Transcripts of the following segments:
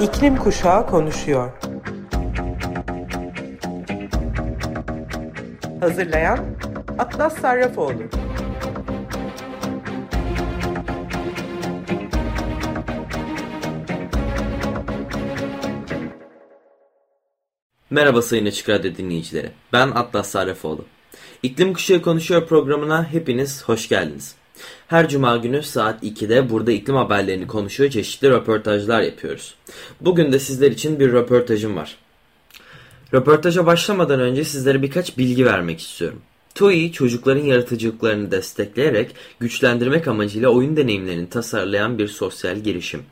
İklim Kuşağı konuşuyor. Hazırlayan Atlas Sarrafoğlu. Merhaba Sayın Açık Radyo dinleyicileri. Ben Atlas Sarrafoğlu. İklim Kuşağı Konuşuyor programına hepiniz hoş geldiniz. Her cuma günü saat 2'de burada iklim haberlerini konuşuyor, çeşitli röportajlar yapıyoruz. Bugün de sizler için bir röportajım var. Röportaja başlamadan önce sizlere birkaç bilgi vermek istiyorum. TOEI çocukların yaratıcılıklarını destekleyerek güçlendirmek amacıyla oyun deneyimlerini tasarlayan bir sosyal girişim.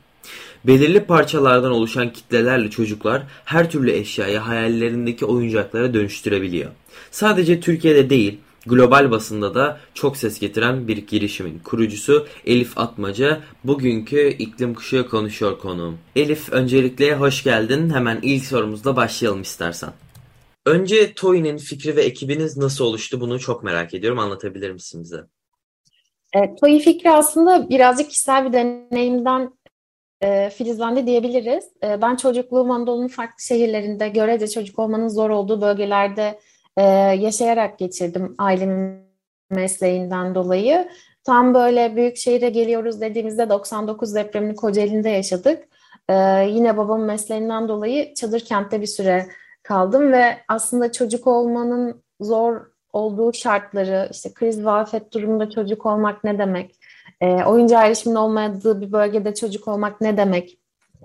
Belirli parçalardan oluşan kitlelerle çocuklar her türlü eşyayı hayallerindeki oyuncaklara dönüştürebiliyor. Sadece Türkiye'de değil, global basında da çok ses getiren bir girişimin kurucusu Elif Atmaca bugünkü iklim kuşağı konuşuyor konuğum. Elif öncelikle hoş geldin. Hemen ilk sorumuzla başlayalım istersen. Önce Toy'nin fikri ve ekibiniz nasıl oluştu bunu çok merak ediyorum. Anlatabilir misin bize? E, Toy fikri aslında birazcık kişisel bir deneyimden e, filizlendi diyebiliriz. E, ben çocukluğum Anadolu'nun farklı şehirlerinde görece çocuk olmanın zor olduğu bölgelerde e, yaşayarak geçirdim ailemin mesleğinden dolayı. Tam böyle büyük şehire geliyoruz dediğimizde 99 depremini Kocaeli'nde yaşadık. E, yine babamın mesleğinden dolayı çadır kentte bir süre kaldım ve aslında çocuk olmanın zor olduğu şartları, işte kriz ve durumunda çocuk olmak ne demek, e, oyuncu erişimin olmadığı bir bölgede çocuk olmak ne demek,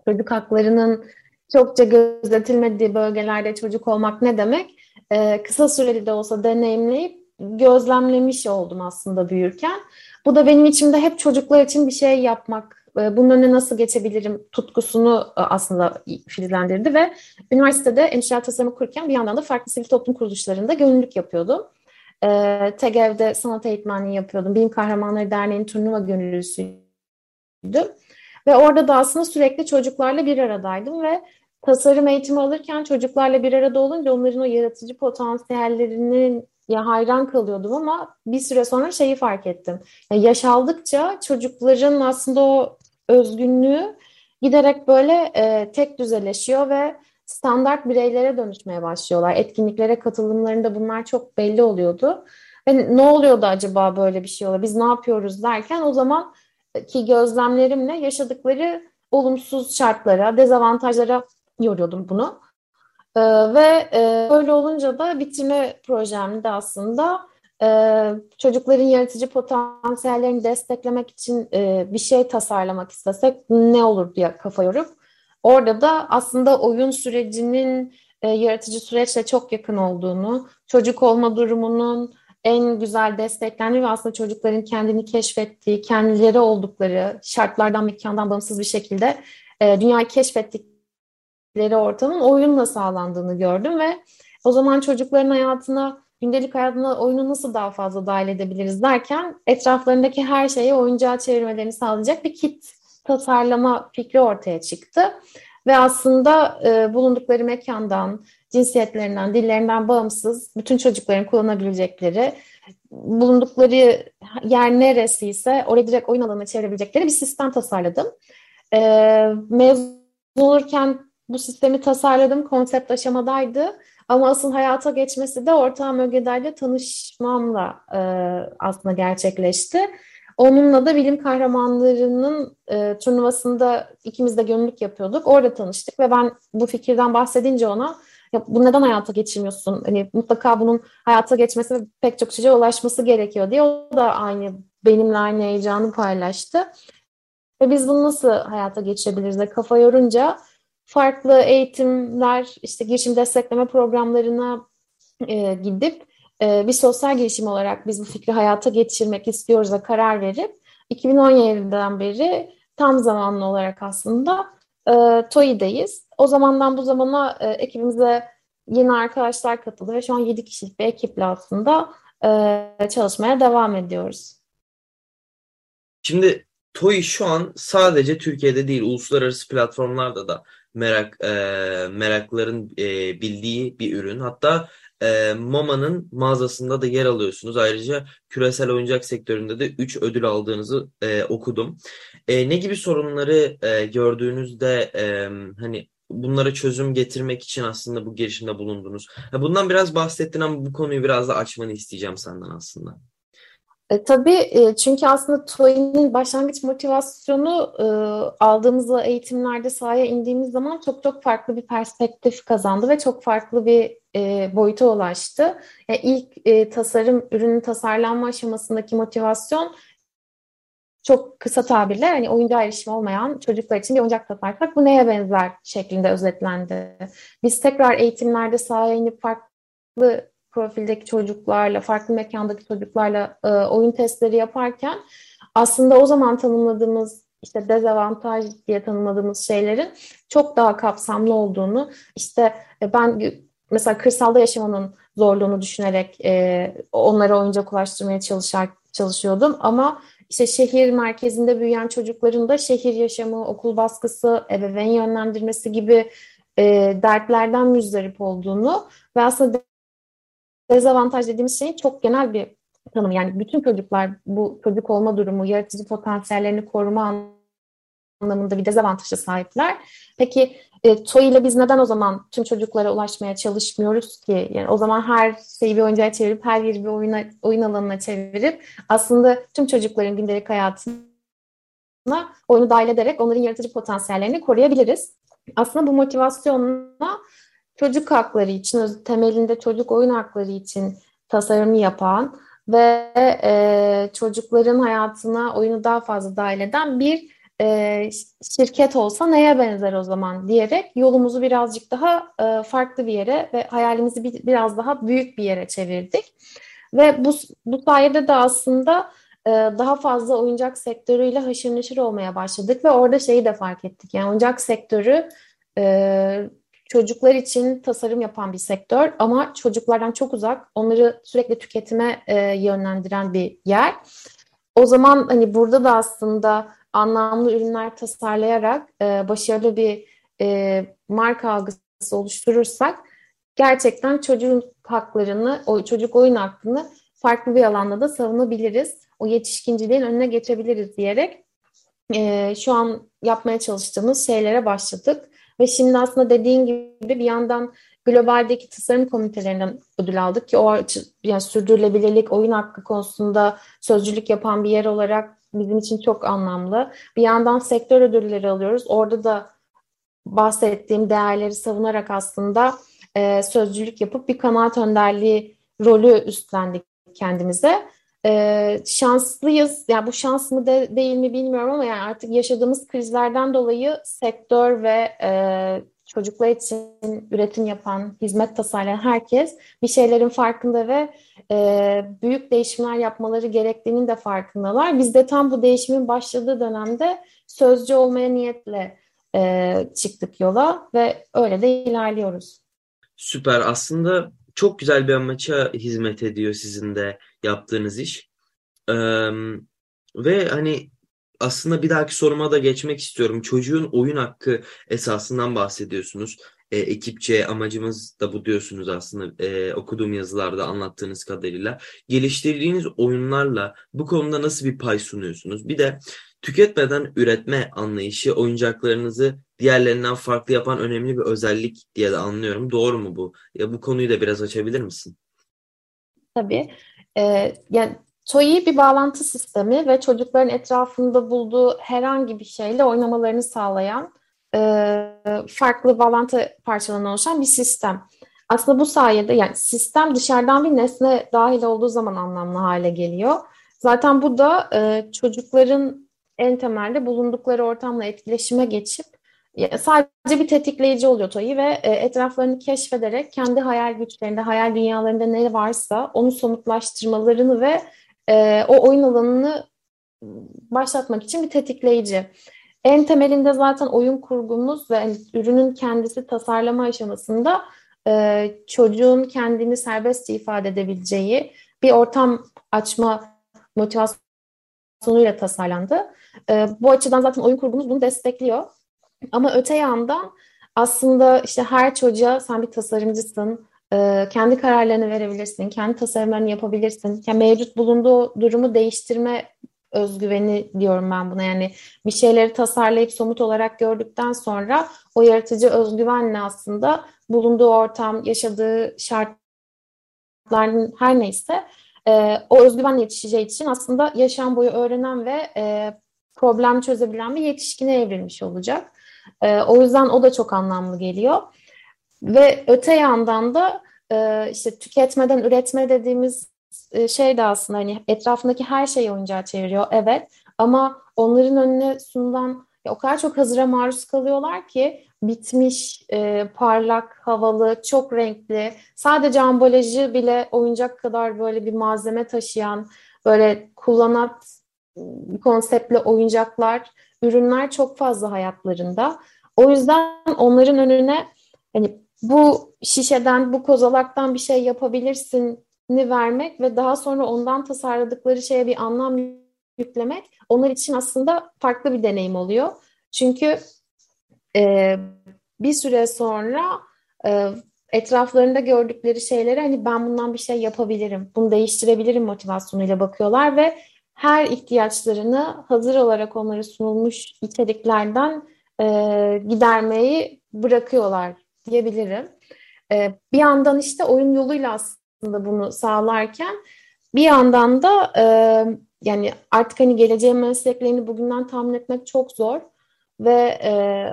çocuk haklarının çokça gözetilmediği bölgelerde çocuk olmak ne demek, e, kısa süreli de olsa deneyimleyip gözlemlemiş oldum aslında büyürken. Bu da benim içimde hep çocuklar için bir şey yapmak, e, bunun önüne nasıl geçebilirim tutkusunu e, aslında filizlendirdi ve üniversitede endüstriyel tasarımı kurarken bir yandan da farklı sivil toplum kuruluşlarında gönüllülük yapıyordum. E, TEGEV'de sanat eğitmenliği yapıyordum. Bilim Kahramanları Derneği'nin turnuva gönüllüsüydüm. Ve orada da aslında sürekli çocuklarla bir aradaydım ve tasarım eğitimi alırken çocuklarla bir arada olunca onların o yaratıcı potansiyellerini ya hayran kalıyordum ama bir süre sonra şeyi fark ettim. Ya yaş aldıkça çocukların aslında o özgünlüğü giderek böyle e, tek düzeleşiyor ve standart bireylere dönüşmeye başlıyorlar. Etkinliklere katılımlarında bunlar çok belli oluyordu. Ve ne oluyordu acaba böyle bir şey oluyor? Biz ne yapıyoruz derken o zaman ki gözlemlerimle yaşadıkları olumsuz şartlara, dezavantajlara yoruyordum bunu. Ee, ve e, böyle olunca da bitirme projemde aslında e, çocukların yaratıcı potansiyellerini desteklemek için e, bir şey tasarlamak istesek ne olur diye kafa yorup orada da aslında oyun sürecinin e, yaratıcı süreçle çok yakın olduğunu, çocuk olma durumunun en güzel desteklendiği ve aslında çocukların kendini keşfettiği, kendileri oldukları şartlardan, mekandan bağımsız bir şekilde e, dünyayı keşfettikleri ortamın oyunla sağlandığını gördüm ve o zaman çocukların hayatına, gündelik hayatına oyunu nasıl daha fazla dahil edebiliriz derken etraflarındaki her şeyi oyuncağa çevirmelerini sağlayacak bir kit tasarlama fikri ortaya çıktı. Ve aslında e, bulundukları mekandan, cinsiyetlerinden, dillerinden bağımsız bütün çocukların kullanabilecekleri, bulundukları yer neresiyse oraya direkt oyun alanına çevirebilecekleri bir sistem tasarladım. E, mezun olurken bu sistemi tasarladım, konsept aşamadaydı. Ama asıl hayata geçmesi de ortağım Ögeday tanışmamla e, aslında gerçekleşti. Onunla da bilim kahramanlarının e, turnuvasında ikimiz de gönüllülük yapıyorduk. Orada tanıştık ve ben bu fikirden bahsedince ona ya bu neden hayata geçirmiyorsun? Hani mutlaka bunun hayata geçmesi ve pek çok çocuğa ulaşması gerekiyor diye o da aynı benimle aynı heyecanı paylaştı. Ve biz bunu nasıl hayata geçirebiliriz kafa yorunca farklı eğitimler, işte girişim destekleme programlarına e, gidip e, bir sosyal girişim olarak biz bu fikri hayata geçirmek istiyoruz da karar verip 2017'den beri tam zamanlı olarak aslında e, TOİ'deyiz. O zamandan bu zamana e, ekibimize yeni arkadaşlar katıldı ve şu an 7 kişilik bir ekiple aslında e, çalışmaya devam ediyoruz. Şimdi TOİ şu an sadece Türkiye'de değil uluslararası platformlarda da merak e, merakların e, bildiği bir ürün. Hatta e, MoMA'nın mağazasında da yer alıyorsunuz. Ayrıca küresel oyuncak sektöründe de 3 ödül aldığınızı e, okudum. E, ne gibi sorunları e, gördüğünüzde e, hani bunlara çözüm getirmek için aslında bu girişimde bulundunuz? Bundan biraz bahsettin ama bu konuyu biraz da açmanı isteyeceğim senden aslında. E, tabii e, çünkü aslında TOEIC'nin başlangıç motivasyonu e, aldığımız eğitimlerde sahaya indiğimiz zaman çok çok farklı bir perspektif kazandı ve çok farklı bir e, boyuta ulaştı. Yani ilk e, tasarım, ürünün tasarlanma aşamasındaki motivasyon çok kısa tabirle hani oyuncağa erişimi olmayan çocuklar için bir oyuncak tasarlasak bu neye benzer şeklinde özetlendi. Biz tekrar eğitimlerde sahaya inip farklı profildeki çocuklarla, farklı mekandaki çocuklarla e, oyun testleri yaparken aslında o zaman tanımladığımız işte dezavantaj diye tanımladığımız şeylerin çok daha kapsamlı olduğunu, işte e, ben mesela kırsalda yaşamanın zorluğunu düşünerek e, onlara oyuncak ulaştırmaya çalışar, çalışıyordum. Ama işte şehir merkezinde büyüyen çocukların da şehir yaşamı, okul baskısı, ebeveyn yönlendirmesi gibi e, dertlerden müzdarip olduğunu ve aslında dezavantaj dediğimiz şeyin çok genel bir tanımı. Yani bütün çocuklar bu çocuk olma durumu, yaratıcı potansiyellerini koruma anlamında bir dezavantaja sahipler. Peki e, TOY ile biz neden o zaman tüm çocuklara ulaşmaya çalışmıyoruz ki? Yani o zaman her şeyi bir oyuncağa çevirip, her yeri bir oyuna, oyun alanına çevirip aslında tüm çocukların gündelik hayatına oyunu dahil ederek onların yaratıcı potansiyellerini koruyabiliriz. Aslında bu motivasyonla çocuk hakları için, temelinde çocuk oyun hakları için tasarım yapan ve e, çocukların hayatına oyunu daha fazla dahil eden bir e, şirket olsa neye benzer o zaman diyerek yolumuzu birazcık daha e, farklı bir yere ve hayalimizi bir, biraz daha büyük bir yere çevirdik. Ve bu, bu sayede de aslında e, daha fazla oyuncak sektörüyle haşır neşir olmaya başladık ve orada şeyi de fark ettik. Yani oyuncak sektörü e, çocuklar için tasarım yapan bir sektör ama çocuklardan çok uzak, onları sürekli tüketime e, yönlendiren bir yer. O zaman hani burada da aslında anlamlı ürünler tasarlayarak e, başarılı bir e, marka algısı oluşturursak gerçekten çocuğun haklarını, o çocuk oyun hakkını farklı bir alanda da savunabiliriz. O yetişkinciliğin önüne geçebiliriz diyerek e, şu an yapmaya çalıştığımız şeylere başladık. Ve şimdi aslında dediğin gibi bir yandan globaldeki tasarım komitelerinden ödül aldık ki o yani sürdürülebilirlik, oyun hakkı konusunda sözcülük yapan bir yer olarak bizim için çok anlamlı. Bir yandan sektör ödülleri alıyoruz. Orada da bahsettiğim değerleri savunarak aslında e, sözcülük yapıp bir kanaat önderliği rolü üstlendik kendimize. E, şanslıyız. Yani bu şans mı de, değil mi bilmiyorum ama yani artık yaşadığımız krizlerden dolayı sektör ve e, çocuklar için üretim yapan, hizmet tasarlayan herkes bir şeylerin farkında ve e, büyük değişimler yapmaları gerektiğinin de farkındalar. Biz de tam bu değişimin başladığı dönemde sözcü olmaya niyetle e, çıktık yola ve öyle de ilerliyoruz. Süper. Aslında çok güzel bir amaça hizmet ediyor sizin de yaptığınız iş. Ee, ve hani aslında bir dahaki soruma da geçmek istiyorum. Çocuğun oyun hakkı esasından bahsediyorsunuz. E, ekipçe amacımız da bu diyorsunuz aslında e, okuduğum yazılarda anlattığınız kadarıyla. Geliştirdiğiniz oyunlarla bu konuda nasıl bir pay sunuyorsunuz? Bir de tüketmeden üretme anlayışı oyuncaklarınızı diğerlerinden farklı yapan önemli bir özellik diye de anlıyorum. Doğru mu bu? Ya bu konuyu da biraz açabilir misin? Tabii. Ee, yani TOEI bir bağlantı sistemi ve çocukların etrafında bulduğu herhangi bir şeyle oynamalarını sağlayan e, farklı bağlantı parçalarından oluşan bir sistem. Aslında bu sayede yani sistem dışarıdan bir nesne dahil olduğu zaman anlamlı hale geliyor. Zaten bu da e, çocukların en temelde bulundukları ortamla etkileşime geçip sadece bir tetikleyici oluyor TOİ ve e, etraflarını keşfederek kendi hayal güçlerinde, hayal dünyalarında ne varsa onu somutlaştırmalarını ve e, o oyun alanını başlatmak için bir tetikleyici. En temelinde zaten oyun kurgumuz ve yani ürünün kendisi tasarlama aşamasında e, çocuğun kendini serbestçe ifade edebileceği bir ortam açma motivasyonuyla tasarlandı. E, bu açıdan zaten oyun kurgumuz bunu destekliyor. Ama öte yandan aslında işte her çocuğa sen bir tasarımcısın, e, kendi kararlarını verebilirsin, kendi tasarımlarını yapabilirsin. Yani mevcut bulunduğu durumu değiştirme özgüveni diyorum ben buna. Yani bir şeyleri tasarlayıp somut olarak gördükten sonra o yaratıcı özgüvenle aslında bulunduğu ortam, yaşadığı şartların her neyse e, o özgüvenle yetişeceği için aslında yaşam boyu öğrenen ve e, problem çözebilen bir yetişkine evrilmiş olacak. E, o yüzden o da çok anlamlı geliyor. Ve öte yandan da e, işte tüketmeden üretme dediğimiz şey de aslında hani etrafındaki her şeyi oyuncağa çeviriyor. Evet ama onların önüne sunulan ya, o kadar çok hazıra maruz kalıyorlar ki bitmiş, e, parlak, havalı, çok renkli, sadece ambalajı bile oyuncak kadar böyle bir malzeme taşıyan, böyle kullanat konseptli oyuncaklar, ürünler çok fazla hayatlarında. O yüzden onların önüne hani bu şişeden, bu kozalaktan bir şey yapabilirsin vermek ve daha sonra ondan tasarladıkları şeye bir anlam yüklemek onlar için aslında farklı bir deneyim oluyor. Çünkü e, bir süre sonra e, etraflarında gördükleri şeylere hani ben bundan bir şey yapabilirim, bunu değiştirebilirim motivasyonuyla bakıyorlar ve her ihtiyaçlarını hazır olarak onlara sunulmuş içeriklerden e, gidermeyi bırakıyorlar diyebilirim. E, bir yandan işte oyun yoluyla aslında bunu sağlarken bir yandan da e, yani artık hani geleceğin mesleklerini bugünden tahmin etmek çok zor ve e,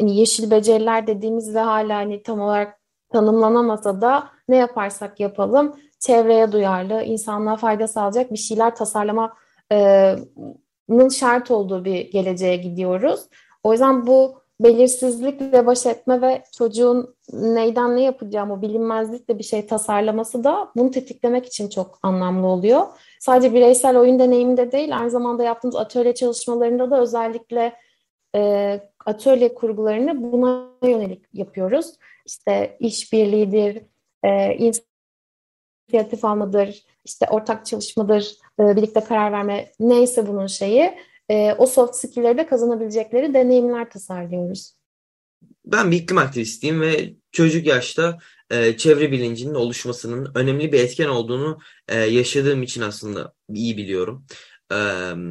hani yeşil beceriler dediğimiz ve hala hani tam olarak tanımlanamasa da ne yaparsak yapalım çevreye duyarlı, insanlığa fayda sağlayacak bir şeyler taşarlamanın şart olduğu bir geleceğe gidiyoruz. O yüzden bu belirsizlikle baş etme ve çocuğun neyden ne yapacağı o bilinmezlikle bir şey tasarlaması da bunu tetiklemek için çok anlamlı oluyor. Sadece bireysel oyun deneyiminde değil, aynı zamanda yaptığımız atölye çalışmalarında da özellikle e, atölye kurgularını buna yönelik yapıyoruz. İşte işbirliğidir, e, inisiyatif almadır, işte ortak çalışmadır, e, birlikte karar verme neyse bunun şeyi e, o soft skill'leri de kazanabilecekleri deneyimler tasarlıyoruz. Ben bir iklim aktivistiyim ve çocuk yaşta e, çevre bilincinin oluşmasının önemli bir etken olduğunu e, yaşadığım için aslında iyi biliyorum. E,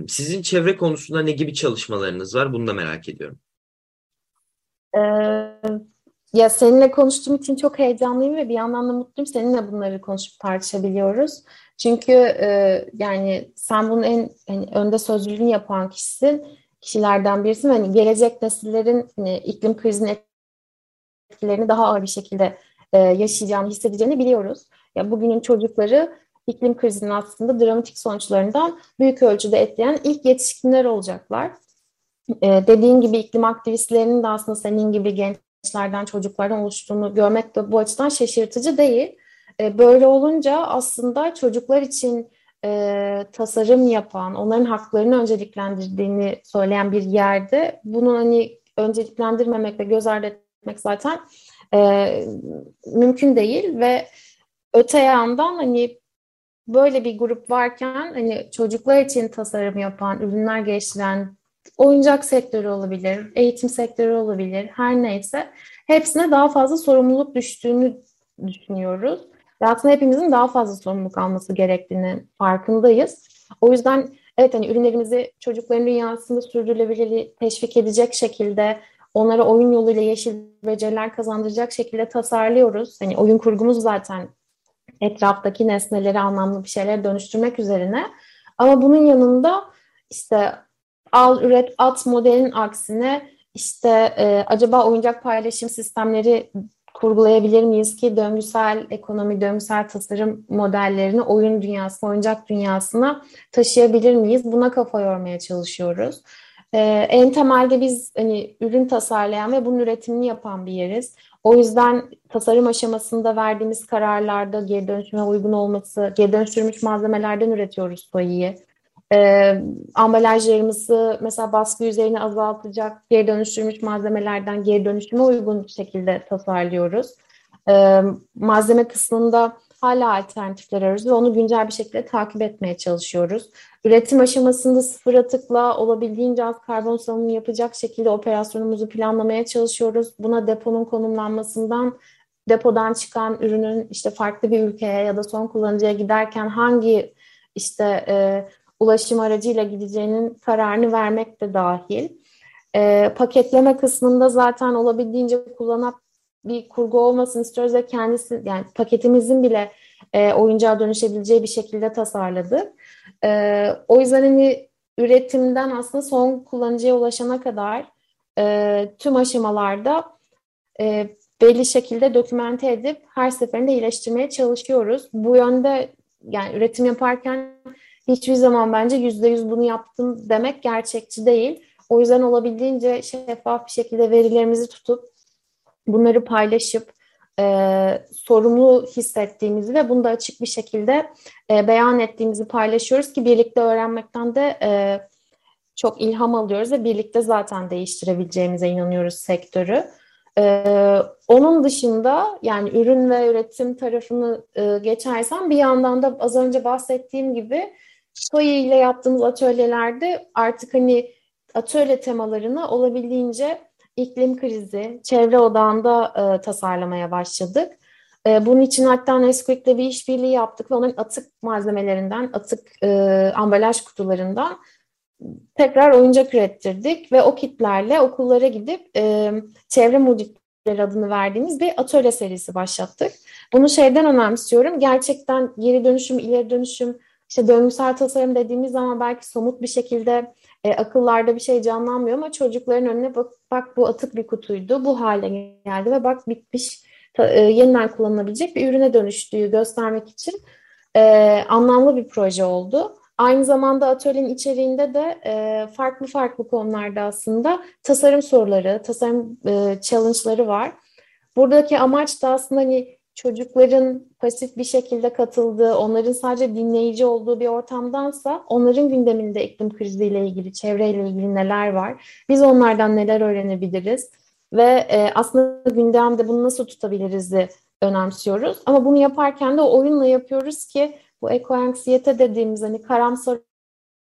sizin çevre konusunda ne gibi çalışmalarınız var? Bunu da merak ediyorum. Ee, ya seninle konuştuğum için çok heyecanlıyım ve bir yandan da mutluyum. Seninle bunları konuşup tartışabiliyoruz. Çünkü e, yani sen bunun en hani, önde sözcülüğünü yapan kişisin, kişilerden birisin. Hani gelecek nesillerin hani, iklim krizinin etkilerini daha ağır bir şekilde e, yaşayacağını, hissedeceğini biliyoruz. Ya bugünün çocukları iklim krizinin aslında dramatik sonuçlarından büyük ölçüde etkileyen ilk yetişkinler olacaklar. E, dediğin gibi iklim aktivistlerinin de aslında senin gibi gençlerden, çocuklardan oluştuğunu görmek de bu açıdan şaşırtıcı değil. E, böyle olunca aslında çocuklar için e, tasarım yapan, onların haklarını önceliklendirdiğini söyleyen bir yerde bunu hani önceliklendirmemek ve göz ardı etmek zaten e, mümkün değil ve öte yandan hani böyle bir grup varken hani çocuklar için tasarım yapan, ürünler geliştiren oyuncak sektörü olabilir, eğitim sektörü olabilir, her neyse hepsine daha fazla sorumluluk düştüğünü düşünüyoruz. Ve aslında hepimizin daha fazla sorumluluk alması gerektiğini farkındayız. O yüzden evet hani ürünlerimizi çocukların dünyasında sürdürülebilirliği teşvik edecek şekilde onlara oyun yoluyla yeşil beceriler kazandıracak şekilde tasarlıyoruz. Hani oyun kurgumuz zaten etraftaki nesneleri anlamlı bir şeylere dönüştürmek üzerine. Ama bunun yanında işte al, üret, at modelin aksine işte e, acaba oyuncak paylaşım sistemleri kurgulayabilir miyiz ki döngüsel ekonomi, döngüsel tasarım modellerini oyun dünyasına, oyuncak dünyasına taşıyabilir miyiz? Buna kafa yormaya çalışıyoruz. Ee, en temelde biz hani ürün tasarlayan ve bunun üretimini yapan bir yeriz. O yüzden tasarım aşamasında verdiğimiz kararlarda geri dönüşüme uygun olması, geri dönüştürülmüş malzemelerden üretiyoruz soyayı. Ee, ambalajlarımızı mesela baskı yüzeyini azaltacak geri dönüştürmüş malzemelerden geri dönüşüme uygun şekilde tasarlıyoruz. Ee, malzeme kısmında hala alternatifler arıyoruz ve onu güncel bir şekilde takip etmeye çalışıyoruz. Üretim aşamasında sıfır atıkla olabildiğince az karbon salınımı yapacak şekilde operasyonumuzu planlamaya çalışıyoruz. Buna deponun konumlanmasından depodan çıkan ürünün işte farklı bir ülkeye ya da son kullanıcıya giderken hangi işte e, ulaşım aracıyla gideceğinin kararını vermek de dahil. E, paketleme kısmında zaten olabildiğince kullanan bir kurgu olmasını istiyoruz ve kendisi yani paketimizin bile e, oyuncağa dönüşebileceği bir şekilde tasarladık. E, o yüzden hani üretimden aslında son kullanıcıya ulaşana kadar e, tüm aşamalarda e, belli şekilde dokümente edip her seferinde iyileştirmeye çalışıyoruz. Bu yönde yani üretim yaparken hiçbir zaman bence yüzde yüz bunu yaptım demek gerçekçi değil. O yüzden olabildiğince şeffaf bir şekilde verilerimizi tutup bunları paylaşıp e, sorumlu hissettiğimizi ve bunu da açık bir şekilde e, beyan ettiğimizi paylaşıyoruz ki birlikte öğrenmekten de e, çok ilham alıyoruz ve birlikte zaten değiştirebileceğimize inanıyoruz sektörü. Ee, onun dışında yani ürün ve üretim tarafını e, geçersem bir yandan da az önce bahsettiğim gibi Soyi ile yaptığımız atölyelerde artık hani atölye temalarını olabildiğince iklim krizi, çevre odağında e, tasarlamaya başladık. E, bunun için hatta Nesquik'le bir işbirliği yaptık ve onların atık malzemelerinden, atık e, ambalaj kutularından tekrar oyuncak ürettirdik ve o kitlerle okullara gidip e, çevre mucitleri adını verdiğimiz bir atölye serisi başlattık. Bunu şeyden önemsiyorum. Gerçekten geri dönüşüm, ileri dönüşüm, işte döngüsel tasarım dediğimiz zaman belki somut bir şekilde e, akıllarda bir şey canlanmıyor ama çocukların önüne bak, bak bu atık bir kutuydu, bu hale geldi ve bak bitmiş, ta, e, yeniden kullanılabilecek bir ürüne dönüştüğü göstermek için e, anlamlı bir proje oldu. Aynı zamanda atölyenin içeriğinde de e, farklı farklı konularda aslında tasarım soruları, tasarım e, challenge'ları var. Buradaki amaç da aslında hani çocukların pasif bir şekilde katıldığı, onların sadece dinleyici olduğu bir ortamdansa onların gündeminde iklim kriziyle ilgili, çevreyle ilgili neler var? Biz onlardan neler öğrenebiliriz? Ve e, aslında gündemde bunu nasıl tutabiliriz de önemsiyoruz. Ama bunu yaparken de oyunla yapıyoruz ki bu ekoanksiyete dediğimiz hani karamsar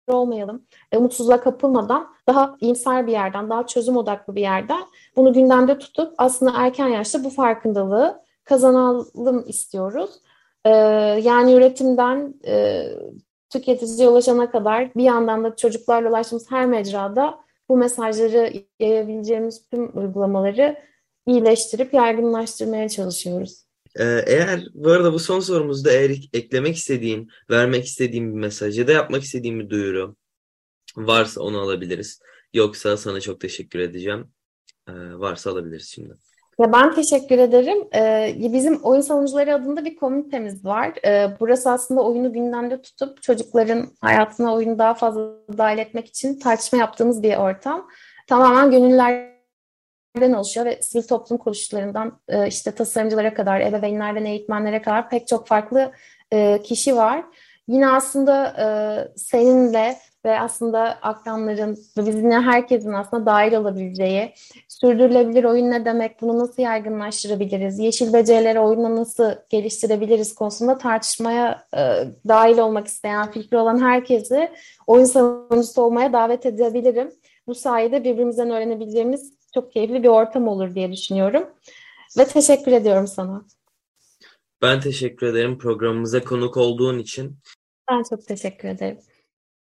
olmayalım, e, umutsuzluğa kapılmadan daha iyimser bir yerden, daha çözüm odaklı bir yerden bunu gündemde tutup aslında erken yaşta bu farkındalığı kazanalım istiyoruz. E, yani üretimden e, tüketiciye ulaşana kadar bir yandan da çocuklarla ulaştığımız her mecrada bu mesajları yayabileceğimiz tüm uygulamaları iyileştirip yaygınlaştırmaya çalışıyoruz. Ee, eğer bu arada bu son sorumuzda eğer eklemek istediğin, vermek istediğin bir mesaj ya da yapmak istediğin bir duyuru varsa onu alabiliriz. Yoksa sana çok teşekkür edeceğim. Ee, varsa alabiliriz şimdi. Ya ben teşekkür ederim. Ee, bizim oyun savunucuları adında bir komünitemiz var. Ee, burası aslında oyunu gündemde tutup çocukların hayatına oyunu daha fazla dahil etmek için tartışma yaptığımız bir ortam. Tamamen gönüller oluşuyor ve sivil toplum kuruluşlarından e, işte tasarımcılara kadar, ebeveynlerden eğitmenlere kadar pek çok farklı e, kişi var. Yine aslında e, seninle ve aslında akranların ve bizimle herkesin aslında dahil olabileceği, sürdürülebilir oyun ne demek, bunu nasıl yaygınlaştırabiliriz, yeşil becerileri oyunla nasıl geliştirebiliriz konusunda tartışmaya e, dahil olmak isteyen, fikri olan herkesi oyun savunucusu olmaya davet edebilirim. Bu sayede birbirimizden öğrenebileceğimiz çok keyifli bir ortam olur diye düşünüyorum. Ve teşekkür ediyorum sana. Ben teşekkür ederim programımıza konuk olduğun için. Ben çok teşekkür ederim.